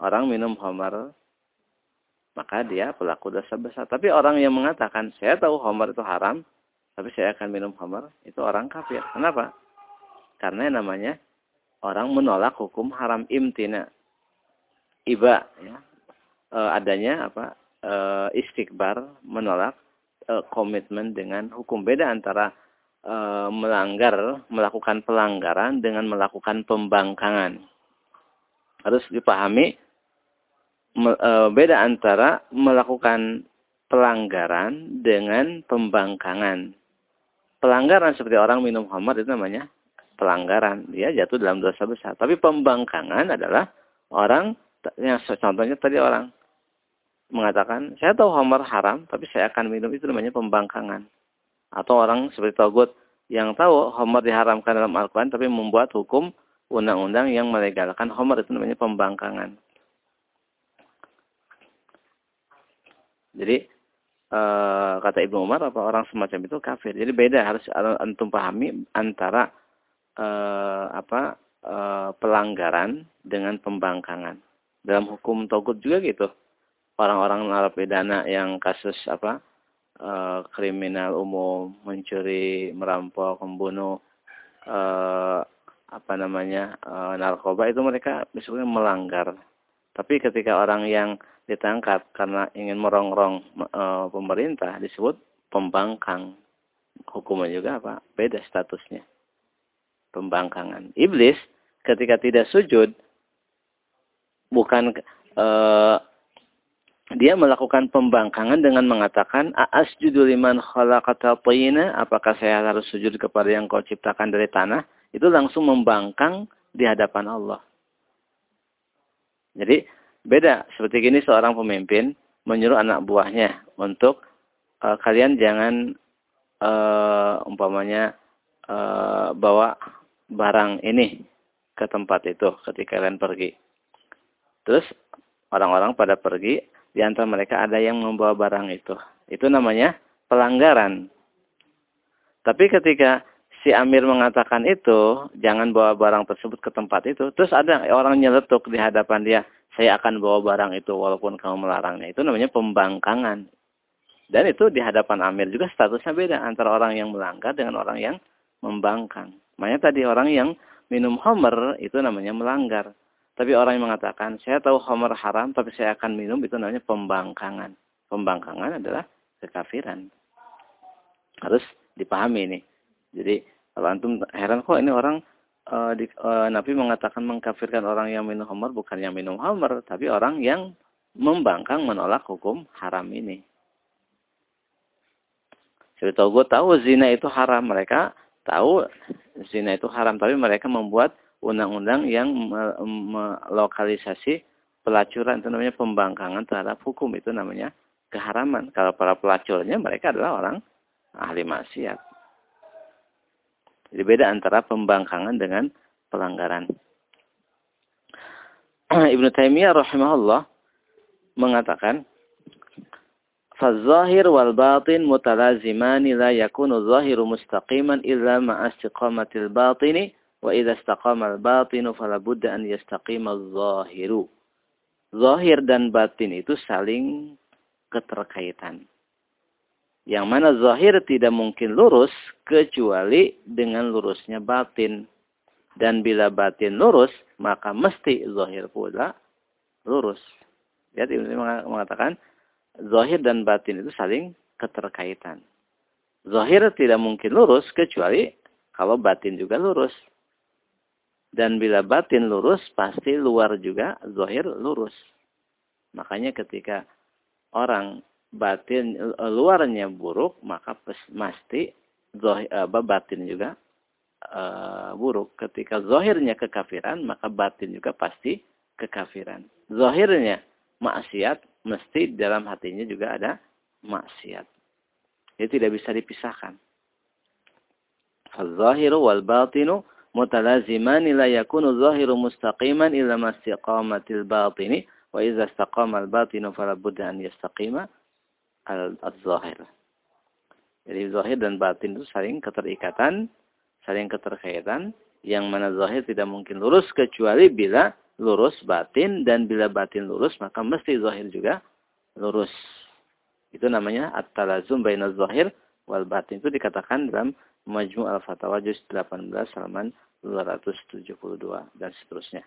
Orang minum khamar, maka dia pelaku dosa besar. Tapi orang yang mengatakan, saya tahu khamar itu haram, tapi saya akan minum khamar, itu orang kafir. Kenapa? Karena namanya orang menolak hukum haram imtina. Iba, ya. E, adanya apa? E, menolak uh, komitmen dengan hukum beda antara uh, melanggar melakukan pelanggaran dengan melakukan pembangkangan harus dipahami me, uh, beda antara melakukan pelanggaran dengan pembangkangan pelanggaran seperti orang minum khamar itu namanya pelanggaran dia jatuh dalam dosa besar tapi pembangkangan adalah orang yang contohnya tadi orang mengatakan, saya tahu homer haram, tapi saya akan minum itu namanya pembangkangan. Atau orang seperti Togut yang tahu homer diharamkan dalam Al-Quran, tapi membuat hukum undang-undang yang melegalkan homer itu namanya pembangkangan. Jadi uh, kata Ibnu Umar apa orang semacam itu kafir. Jadi beda harus antum pahami antara uh, apa uh, pelanggaran dengan pembangkangan. Dalam hukum togut juga gitu. Orang-orang narapidana yang kasus apa uh, kriminal umum, mencuri, merampok, membunuh, uh, apa namanya uh, narkoba itu mereka misalnya melanggar. Tapi ketika orang yang ditangkap karena ingin merongrong e, pemerintah disebut pembangkang. Hukumnya juga apa? Beda statusnya. Pembangkangan. Iblis ketika tidak sujud bukan e, dia melakukan pembangkangan dengan mengatakan asjudu liman khalaqata apakah saya harus sujud kepada yang kau ciptakan dari tanah? Itu langsung membangkang di hadapan Allah. Jadi Beda. Seperti gini seorang pemimpin menyuruh anak buahnya untuk uh, kalian jangan uh, umpamanya uh, bawa barang ini ke tempat itu ketika kalian pergi. Terus orang-orang pada pergi, di antara mereka ada yang membawa barang itu. Itu namanya pelanggaran. Tapi ketika si Amir mengatakan itu, jangan bawa barang tersebut ke tempat itu. Terus ada orang nyeletuk di hadapan dia saya akan bawa barang itu walaupun kamu melarangnya. Itu namanya pembangkangan. Dan itu di hadapan Amir juga statusnya beda antara orang yang melanggar dengan orang yang membangkang. Makanya tadi orang yang minum homer itu namanya melanggar. Tapi orang yang mengatakan, saya tahu homer haram tapi saya akan minum itu namanya pembangkangan. Pembangkangan adalah kekafiran. Harus dipahami ini. Jadi kalau antum heran kok ini orang uh, di, uh, Nabi mengatakan mengkafirkan orang yang minum khamar bukan yang minum khamar, tapi orang yang membangkang menolak hukum haram ini. Jadi tahu gue tahu zina itu haram. Mereka tahu zina itu haram, tapi mereka membuat undang-undang yang melokalisasi pelacuran itu namanya pembangkangan terhadap hukum itu namanya keharaman. Kalau para pelacurnya mereka adalah orang ahli maksiat. Jadi beda antara pembangkangan dengan pelanggaran. Ibnu Taimiyah rahimahullah mengatakan Mutalazimani la yakunu zahiru mustaqiman illa ma'a istiqamatil batini wa idza istaqama al batinu fala budda an yastaqima zahiru. Zahir dan batin itu saling keterkaitan. Yang mana zahir tidak mungkin lurus kecuali dengan lurusnya batin. Dan bila batin lurus, maka mesti zahir pula lurus. Jadi mengatakan zahir dan batin itu saling keterkaitan. Zahir tidak mungkin lurus kecuali kalau batin juga lurus. Dan bila batin lurus, pasti luar juga zahir lurus. Makanya ketika orang batin eh, luarnya buruk maka pasti batin juga uh, buruk. Ketika zohirnya kekafiran maka batin juga pasti kekafiran. Zohirnya maksiat mesti dalam hatinya juga ada maksiat. Jadi tidak bisa dipisahkan. Al-zahiru wal batinu mutalazimani la yakunu zahiru mustaqiman illa mastiqamatil batini wa iza istaqama al-batinu fala budda an yastaqima al-zahir. Jadi zahir dan batin itu saling keterikatan, saling keterkaitan. Yang mana zahir tidak mungkin lurus kecuali bila lurus batin dan bila batin lurus maka mesti zahir juga lurus. Itu namanya at-talazum baina zahir wal batin itu dikatakan dalam Majmu' al-Fatawa juz 18 halaman 272 dan seterusnya.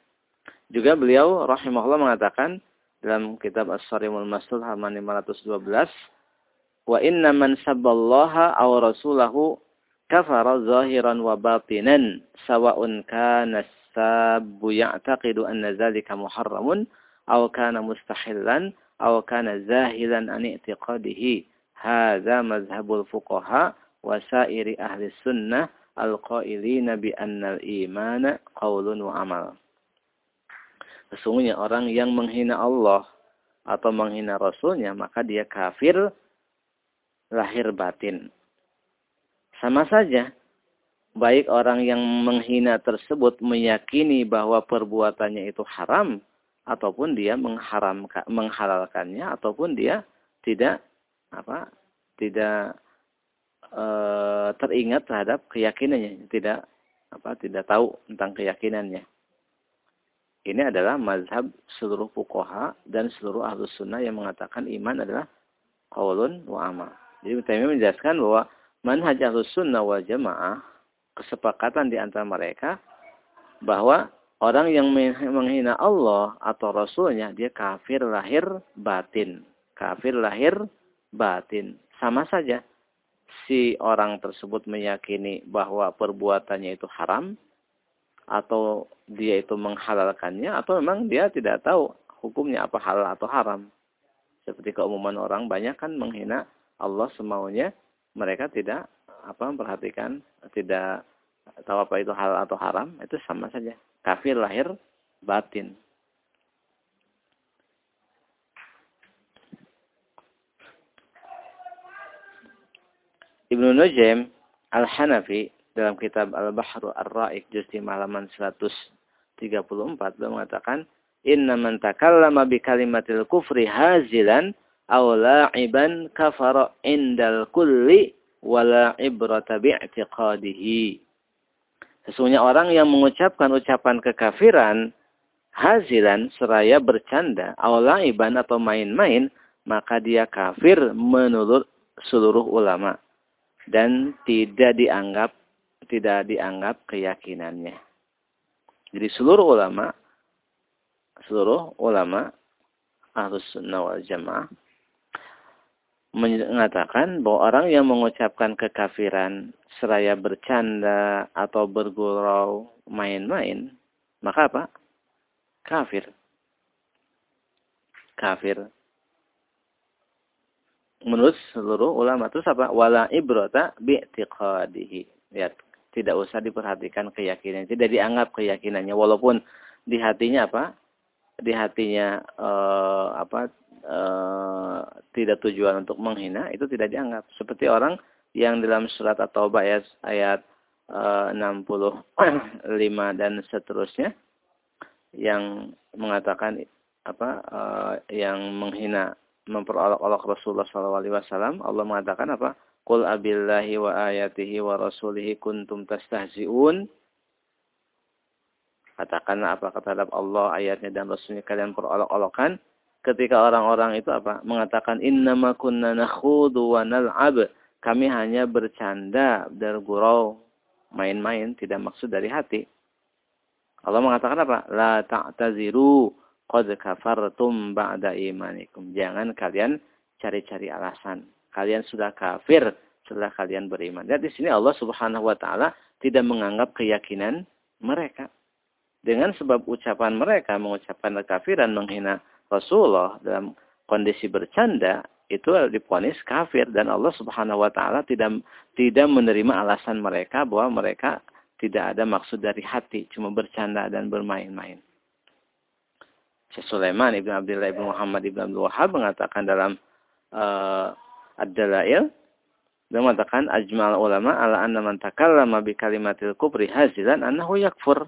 Juga beliau rahimahullah mengatakan dalam kitab As-Sarimul Masul halaman 512 wa inna man sabballaha aw rasulahu kafara zahiran wa batinan sawa'un kana sabbu ya'taqidu anna zalika muharramun aw kana mustahillan aw kana zahilan an i'tiqadihi hadza mazhabul fuqaha wa sairi ahli sunnah al-qailina bi anna al-imana qawlun wa amal Sesungguhnya orang yang menghina Allah atau menghina Rasulnya, maka dia kafir lahir batin. Sama saja. baik orang yang menghina tersebut meyakini bahwa perbuatannya itu haram ataupun dia menghalalkannya ataupun dia tidak apa tidak e, teringat terhadap keyakinannya tidak apa tidak tahu tentang keyakinannya ini adalah mazhab seluruh fuqaha dan seluruh ahlus sunnah yang mengatakan iman adalah qaulun wa amal. Jadi Taimiyah menjelaskan bahwa manhaj sunnah wal jamaah kesepakatan di antara mereka bahwa orang yang menghina Allah atau Rasulnya dia kafir lahir batin. Kafir lahir batin. Sama saja. Si orang tersebut meyakini bahwa perbuatannya itu haram atau dia itu menghalalkannya atau memang dia tidak tahu hukumnya apa halal atau haram. Seperti keumuman orang banyak kan menghina Allah semaunya, mereka tidak apa memperhatikan, tidak tahu apa itu halal atau haram, itu sama saja. Kafir lahir batin. Ibnu Nujaim Al-Hanafi dalam kitab Al-Bahru Ar-Ra'iq juz 5 halaman 134 beliau mengatakan inna man takallama bi kalimatil kufri hazilan aw la'iban kafara indal kulli wala ibrata bi'tiqadihi. Sesungguhnya orang yang mengucapkan ucapan kekafiran hazilan seraya bercanda aw la'iban atau main-main maka dia kafir menurut seluruh ulama dan tidak dianggap tidak dianggap keyakinannya. Jadi seluruh ulama seluruh ulama Ahlus Sunnah wal Jamaah mengatakan bahwa orang yang mengucapkan kekafiran seraya bercanda atau bergurau main-main, maka apa? Kafir. Kafir. Menurut seluruh ulama itu apa? Wala ibrata bi'tiqadihi. Lihat, tidak usah diperhatikan keyakinan, tidak dianggap keyakinannya walaupun di hatinya apa? di hatinya uh, apa uh, tidak tujuan untuk menghina itu tidak dianggap. Seperti orang yang dalam surat at-taubah ayat ayat eh, uh, 65 dan seterusnya yang mengatakan apa uh, yang menghina memperolok-olok Rasulullah SAW Allah mengatakan apa? Qul abillahi wa ayatihi wa rasulihi kuntum tastahzi'un. Katakanlah apa? Terhadap Allah, ayatnya dan Rasulnya kalian perolok-olokan. Ketika orang-orang itu apa? Mengatakan innama kunna nakhudu wa nal'ab. Kami hanya bercanda dan gurau, main-main, tidak maksud dari hati. Allah mengatakan apa? La ta'taziru qad kafartum ba'da imanikum. Jangan kalian cari-cari alasan. Kalian sudah kafir setelah kalian beriman. Dan di sini Allah Subhanahu wa taala tidak menganggap keyakinan mereka dengan sebab ucapan mereka mengucapkan kekafiran menghina Rasulullah dalam kondisi bercanda itu diponis kafir dan Allah Subhanahu wa taala tidak tidak menerima alasan mereka bahwa mereka tidak ada maksud dari hati cuma bercanda dan bermain-main. Syekh Sulaiman Ibn Abdullah Ibn Muhammad Ibn Abdul Wahab mengatakan dalam uh, Ad-Dalail dia mengatakan ajmal ulama ala anna man takallama bi kalimatil kufri hazilan annahu yakfur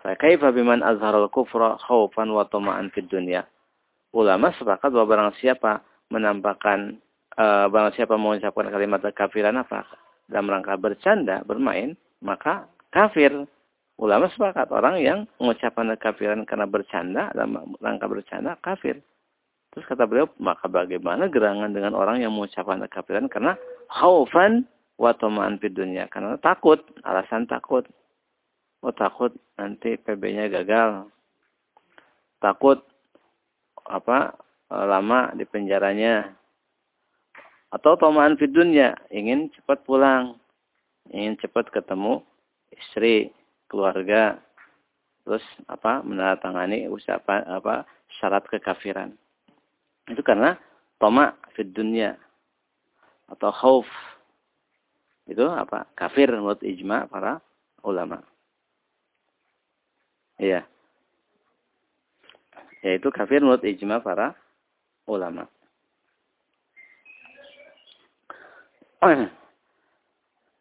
Kaifa biman azharal kufra khaufan wa tama'an fid dunya. Ulama sepakat bahwa barang siapa menampakkan uh, barang siapa mengucapkan kalimat kafiran apa dalam rangka bercanda, bermain, maka kafir. Ulama sepakat orang yang mengucapkan kafiran karena bercanda dalam rangka bercanda kafir. Terus kata beliau, maka bagaimana gerangan dengan orang yang mengucapkan kafiran karena khaufan wa tama'an fid dunya, karena takut, alasan takut. Oh takut nanti PB-nya gagal. Takut apa lama di penjaranya. Atau tomaan fidunya ingin cepat pulang. Ingin cepat ketemu istri, keluarga. Terus apa menandatangani ucapan apa syarat kekafiran. Itu karena toma fidunya atau khauf itu apa kafir menurut ijma para ulama. Iya. Yaitu kafir menurut ijma para ulama.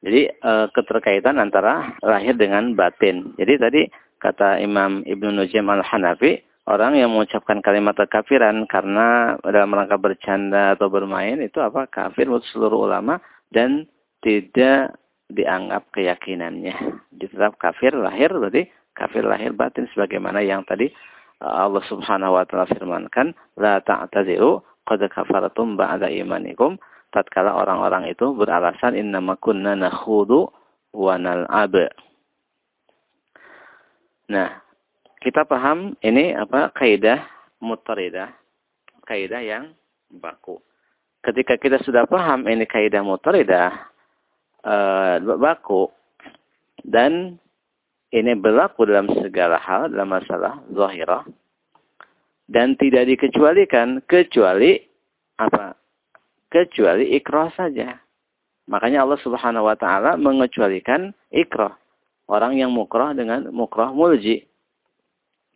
Jadi e, keterkaitan antara lahir dengan batin. Jadi tadi kata Imam Ibnu Nujim Al-Hanafi, orang yang mengucapkan kalimat kekafiran karena dalam rangka bercanda atau bermain itu apa? Kafir menurut seluruh ulama dan tidak dianggap keyakinannya. Ditetap kafir lahir berarti kafir lahir batin sebagaimana yang tadi e, Allah Subhanahu wa taala firmankan, la ta'tadiru qad kafaratum ba'da imanikum tatkala orang-orang itu beralasan innama kunna nakhudu wa nal'ab. Nah, kita paham ini apa kaidah mutaridah, kaidah yang baku. Ketika kita sudah paham ini kaidah mutaridah uh, baku dan ini berlaku dalam segala hal dalam masalah zahirah dan tidak dikecualikan kecuali apa kecuali ikrah saja. Makanya Allah Subhanahu wa taala mengecualikan ikrah. Orang yang mukrah dengan mukrah mulji.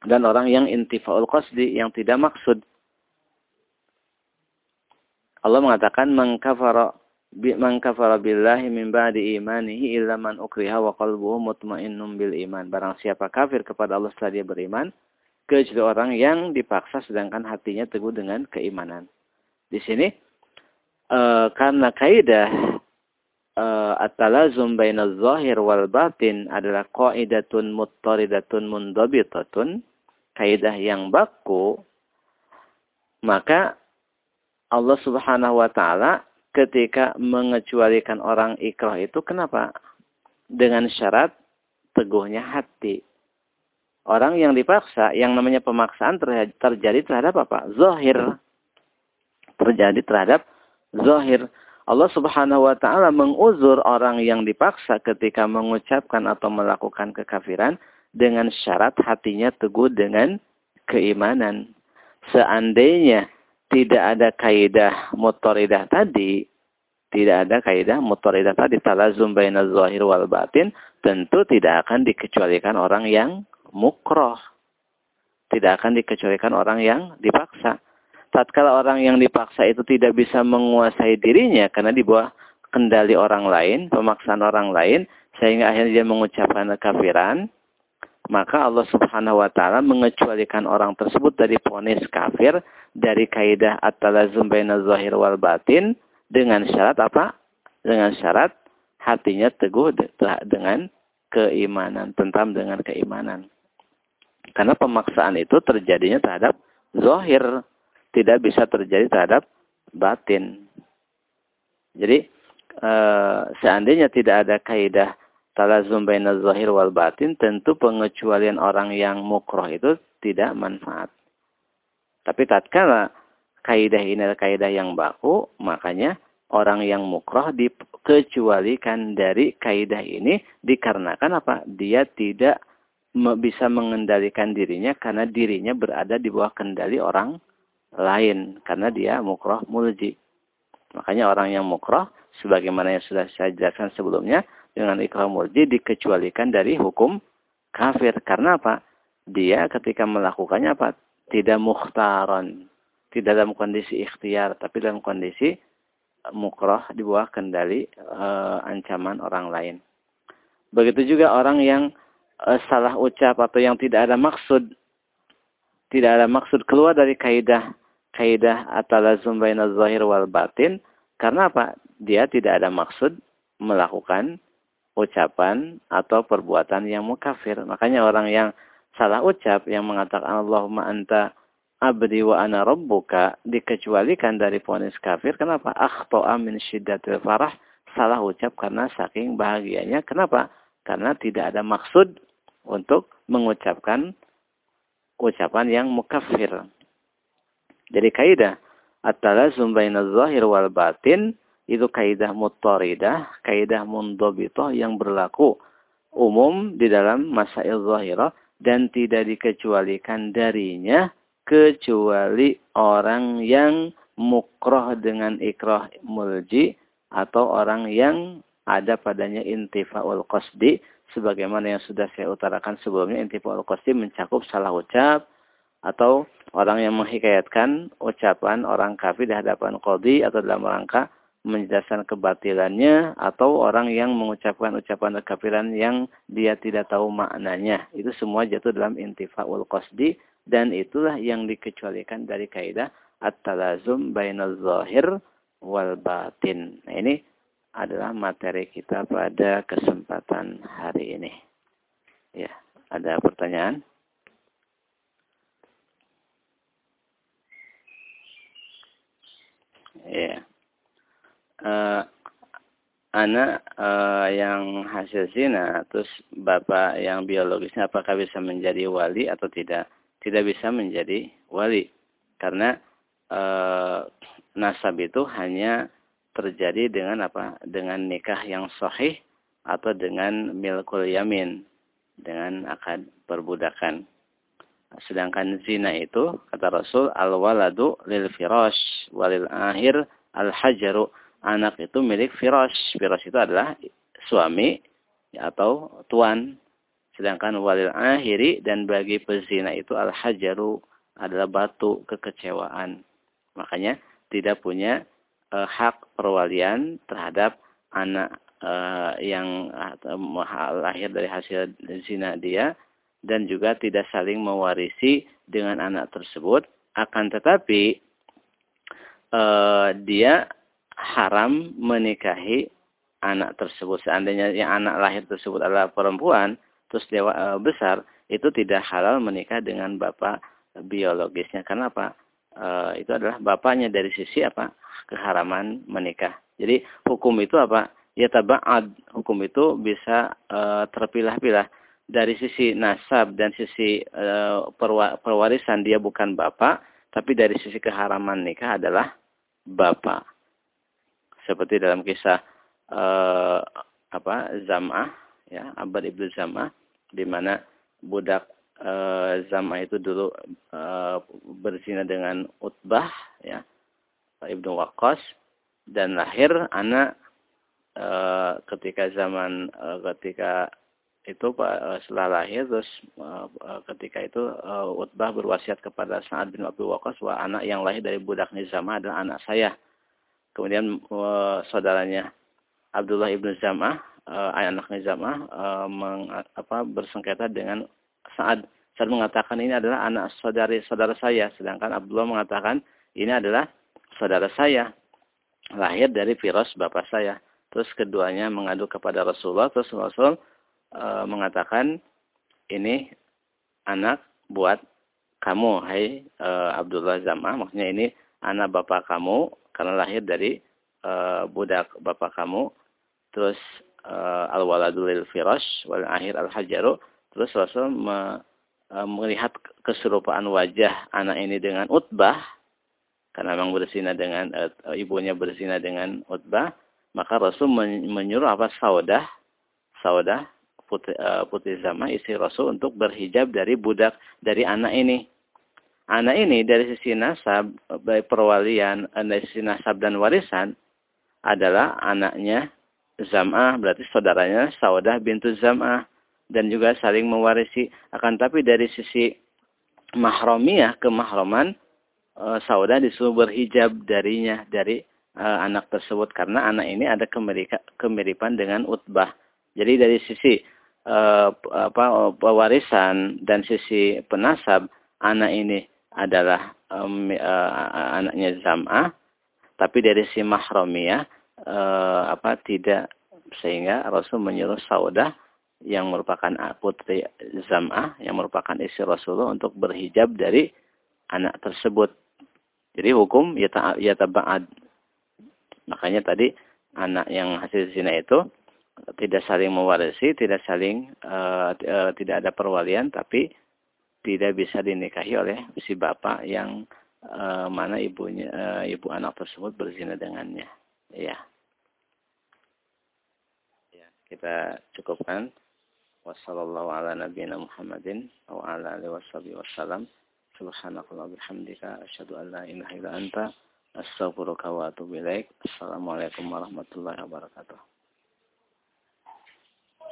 Dan orang yang intifaul qasdi yang tidak maksud. Allah mengatakan mengkafara mengkafara billahi min ba'di imanihi illa man ukriha wa qalbuhu mutmainnun bil iman. Barang siapa kafir kepada Allah setelah dia beriman, kecuali orang yang dipaksa sedangkan hatinya teguh dengan keimanan. Di sini uh, karena kaidah uh, at-talazum bainaz zahir wal batin adalah qaidatun muttaridatun mundabitatun, kaidah yang baku, maka Allah Subhanahu wa taala ketika mengecualikan orang ikrah itu kenapa? Dengan syarat teguhnya hati. Orang yang dipaksa, yang namanya pemaksaan terjadi terhadap apa? Zahir. Terjadi terhadap zahir. Allah Subhanahu wa taala menguzur orang yang dipaksa ketika mengucapkan atau melakukan kekafiran dengan syarat hatinya teguh dengan keimanan. Seandainya tidak ada kaidah motoridah tadi, tidak ada kaidah motoridah tadi talazum baina zahir wal batin, tentu tidak akan dikecualikan orang yang mukroh. Tidak akan dikecualikan orang yang dipaksa tatkala orang yang dipaksa itu tidak bisa menguasai dirinya karena di bawah kendali orang lain, pemaksaan orang lain, sehingga akhirnya dia mengucapkan kekafiran, maka Allah Subhanahu wa taala mengecualikan orang tersebut dari ponis kafir dari kaidah at-talazum baina zahir wal batin dengan syarat apa? Dengan syarat hatinya teguh dengan keimanan, tentram dengan keimanan. Karena pemaksaan itu terjadinya terhadap zahir, tidak bisa terjadi terhadap batin. Jadi e, seandainya tidak ada kaidah talazum baina zahir wal batin, tentu pengecualian orang yang mukroh itu tidak manfaat. Tapi tatkala kaidah ini adalah kaidah yang baku, makanya orang yang mukroh dikecualikan dari kaidah ini dikarenakan apa? Dia tidak bisa mengendalikan dirinya karena dirinya berada di bawah kendali orang lain karena dia mukroh mulji. Makanya orang yang mukroh sebagaimana yang sudah saya jelaskan sebelumnya dengan ikrah mulji dikecualikan dari hukum kafir karena apa? Dia ketika melakukannya apa? Tidak mukhtaran, tidak dalam kondisi ikhtiar tapi dalam kondisi mukroh di bawah kendali e, ancaman orang lain. Begitu juga orang yang e, salah ucap atau yang tidak ada maksud tidak ada maksud keluar dari kaidah kaidah atalazum baina zahir wal batin karena apa? Dia tidak ada maksud melakukan ucapan atau perbuatan yang mukafir. Makanya orang yang salah ucap yang mengatakan Allahumma anta abdi wa ana rabbuka dikecualikan dari ponis kafir. Kenapa? Akhto'a min syiddatil farah. Salah ucap karena saking bahagianya. Kenapa? Karena tidak ada maksud untuk mengucapkan ucapan yang mukafir. Jadi kaidah at-talazum baina zahir wal batin itu kaidah mutaridah, kaidah mundhabithah yang berlaku umum di dalam masail zahirah dan tidak dikecualikan darinya kecuali orang yang mukroh dengan ikrah mulji atau orang yang ada padanya intifaul qasdi sebagaimana yang sudah saya utarakan sebelumnya intifaul qasdi mencakup salah ucap atau orang yang menghikayatkan ucapan orang kafir di hadapan qadhi atau dalam rangka menjelaskan kebatilannya atau orang yang mengucapkan ucapan kekafiran yang dia tidak tahu maknanya. Itu semua jatuh dalam intifaul qasdi dan itulah yang dikecualikan dari kaidah at-talazum bainal zahir wal batin. Nah, ini adalah materi kita pada kesempatan hari ini. Ya, ada pertanyaan? Ya uh, anak uh, yang hasil zina, terus bapak yang biologisnya apakah bisa menjadi wali atau tidak? Tidak bisa menjadi wali. Karena uh, nasab itu hanya terjadi dengan apa? Dengan nikah yang sahih atau dengan milkul yamin, dengan akad perbudakan. Sedangkan zina itu, kata Rasul, al-waladu lil firash walil akhir al-hajaru anak itu milik firas. Firas itu adalah suami atau tuan. Sedangkan walil akhiri dan bagi pezina itu al-hajaru adalah batu kekecewaan. Makanya tidak punya e, hak perwalian terhadap anak e, yang lahir dari hasil zina dia dan juga tidak saling mewarisi dengan anak tersebut. Akan tetapi e, dia haram menikahi anak tersebut. Seandainya yang anak lahir tersebut adalah perempuan, terus dia e, besar, itu tidak halal menikah dengan bapak biologisnya. Karena apa? E, itu adalah bapaknya dari sisi apa? Keharaman menikah. Jadi hukum itu apa? Ya taba'ad. Hukum itu bisa e, terpilah-pilah. Dari sisi nasab dan sisi e, perwarisan dia bukan bapak, tapi dari sisi keharaman nikah adalah bapak seperti dalam kisah uh, apa Zam'ah ya Abad ibnu Zam'ah di mana budak uh, Zam'ah itu dulu uh, berzina dengan Utbah ya ibnu Waqqas dan lahir anak uh, ketika zaman uh, ketika itu setelah lahir terus ketika itu Utbah berwasiat kepada Sa'ad bin Abi Waqqas bahwa anak yang lahir dari budak Nizamah adalah anak saya Kemudian uh, saudaranya Abdullah ibnu Zam'ah, uh, anaknya Zam'ah, uh, bersengketa dengan Sa'ad. Sa'ad mengatakan ini adalah anak saudari saudara saya, sedangkan Abdullah mengatakan ini adalah saudara saya, lahir dari virus bapak saya. Terus keduanya mengadu kepada Rasulullah, terus Rasul uh, mengatakan ini anak buat kamu, hai uh, Abdullah Zam'ah, maksudnya ini anak bapak kamu karena lahir dari uh, budak bapak kamu. Terus uh, al waladul wal akhir al hajaru terus Rasul me, uh, melihat keserupaan wajah anak ini dengan Utbah. Karena memang berzina dengan uh, ibunya berzina dengan Utbah. Maka Rasul menyuruh apa? Saudah. Saudah putri, uh, putri Zama istri Rasul untuk berhijab dari budak dari anak ini anak ini dari sisi nasab, baik perwalian, dari sisi nasab dan warisan, adalah anaknya Zam'ah, berarti saudaranya Saudah bintu Zam'ah. Dan juga saling mewarisi. Akan tapi dari sisi mahromiyah, kemahroman, e, Saudah disuruh berhijab darinya, dari e, anak tersebut. Karena anak ini ada kemiripan dengan Utbah. Jadi dari sisi apa, pewarisan dan sisi penasab, anak ini adalah um, uh, anaknya Zam'ah, tapi dari si mahramiyah uh, apa tidak sehingga Rasul menyuruh Saudah yang merupakan putri Zam'ah yang merupakan istri Rasulullah untuk berhijab dari anak tersebut. Jadi hukum ya taba'ad. Makanya tadi anak yang hasil zina itu tidak saling mewarisi, tidak saling uh, uh, tidak ada perwalian tapi tidak bisa dinikahi oleh si bapak yang uh, mana ibunya uh, ibu anak tersebut berzina dengannya. Ya. Ya, kita cukupkan. Wassallallahu ala nabiyina Muhammadin wa ala alihi wasallam. Subhanakallah bihamdika asyhadu an la ilaha illa anta astaghfiruka wa atubu ilaik. Assalamualaikum warahmatullahi wabarakatuh.